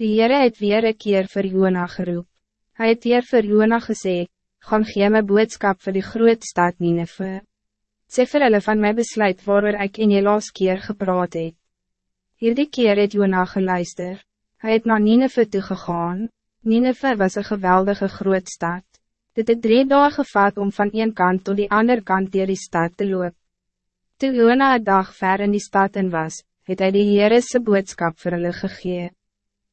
Die Heere het weer een keer vir Jona geroep. Hij het weer vir Jona gesê, gaan gee my boodskap vir die groot stad Nineve. Sê vir hulle van my besluit waarover ek in die laas keer gepraat het. Hierdie keer het Jona geluister. Hij het naar Nineve toegegaan. Nineve was een geweldige groot stad. Dit het drie dagen gevat om van een kant tot die andere kant dier die stad te loop. Toe Jona een dag ver in die stad in was, het hy die Heerese boodskap vir hulle gegee.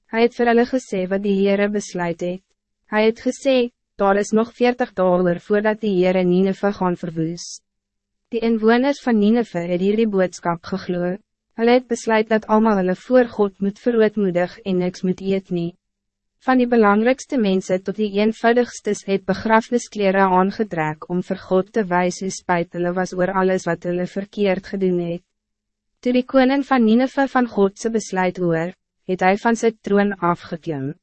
Hy het vir hulle gesê wat die Heere besluit het. Hy het gesê, daar is nog 40 dollar voordat die Heere Nineve gaan verwoes. Die inwoners van Nineve het hier die boodskap gegloe. Hulle het besluit dat allemaal hulle voor God moet verootmoedig en niks moet eet nie. Van die belangrijkste mensen tot die eenvoudigstes het begrafniskleren aangetrek om vir God te wijzen hoe spijt hulle was oor alles wat hulle verkeerd gedoen het. Toe die koning van Nineve van Godse besluit hoor, het hij van zijn troon afgeklim.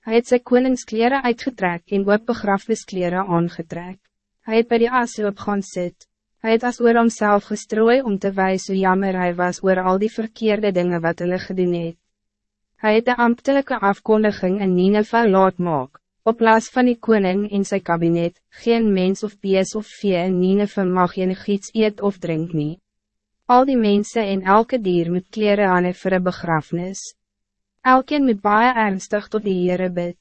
Hij het sy koningskleren uitgetrek en ook begrafniskleren aangetrek. Hij het bij die as op gaan sit. Hij het as oor homself gestrooi om te wijzen hoe jammer hij was oor al die verkeerde dingen wat hulle gedoen het. Hy het de ambtelijke afkondiging in Nineve laat maak. Op plaats van die koning in zijn kabinet, geen mens of bees of vee in Nineve mag je iets eet of drink nie. Al die mensen en elke dier moet kleren aan vir een begrafenis. Elkeen moet baie ernstig tot die Heere bid.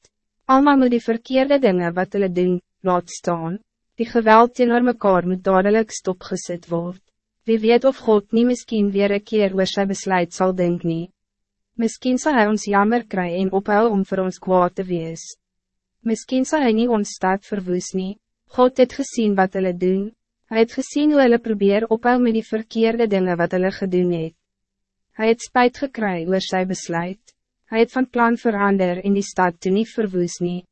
Alma moet die verkeerde dingen wat hulle doen, laat staan. Die geweld teenoor mekaar moet dadelijk stopgezet worden. Wie weet of God niet misschien weer een keer oor sy besluit zal denken. nie. Misschien zal hij ons jammer krijgen en ophou om voor ons kwaad te wees. Misschien zal hij niet ons stad verwoes nie. God het gezien wat hulle doen. Hij het gezien hoe hulle probeer ophou met die verkeerde dingen wat hulle gedoen het. Hij het spijt gekry oor sy besluit. Hij het van plan verander in die stad toen niet verwoes nie.